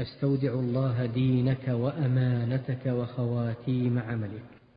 أستودع الله دينك وأمانتك وخواتيم عملك.